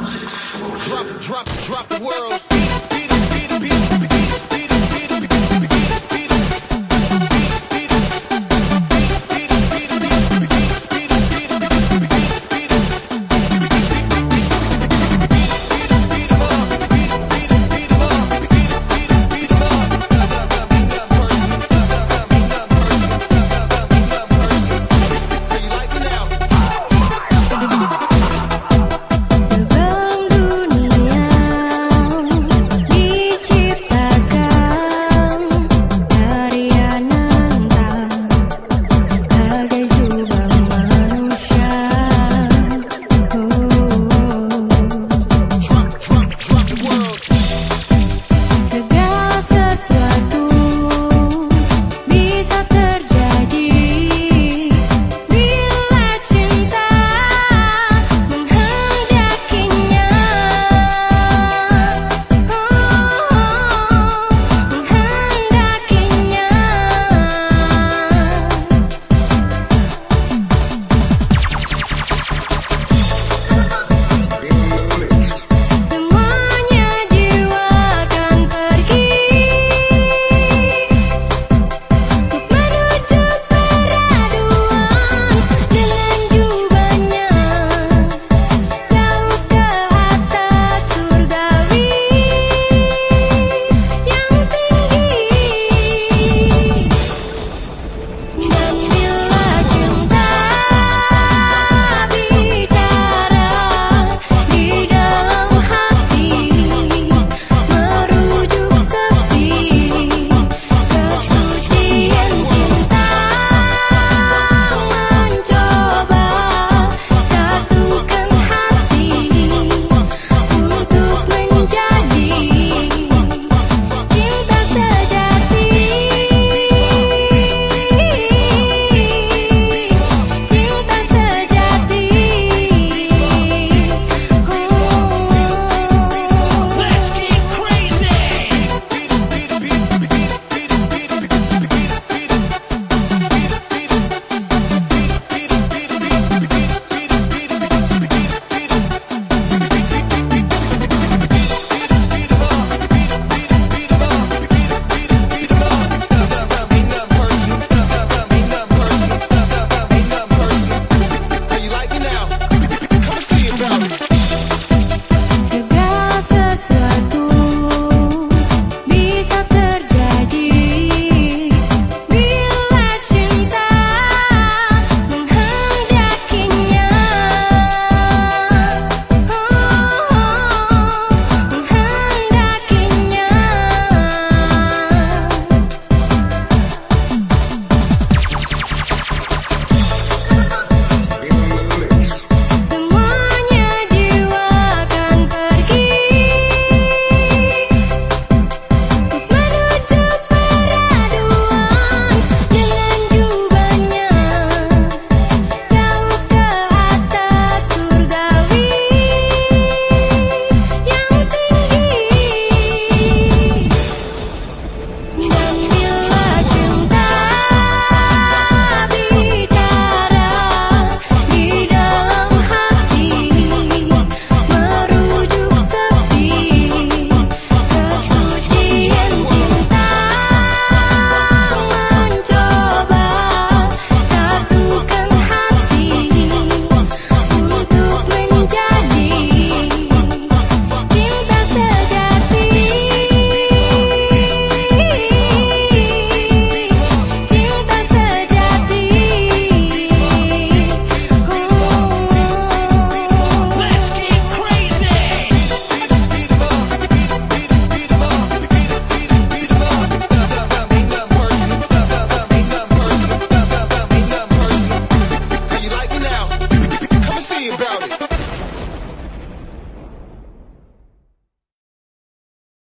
Drop, drop, drop the world.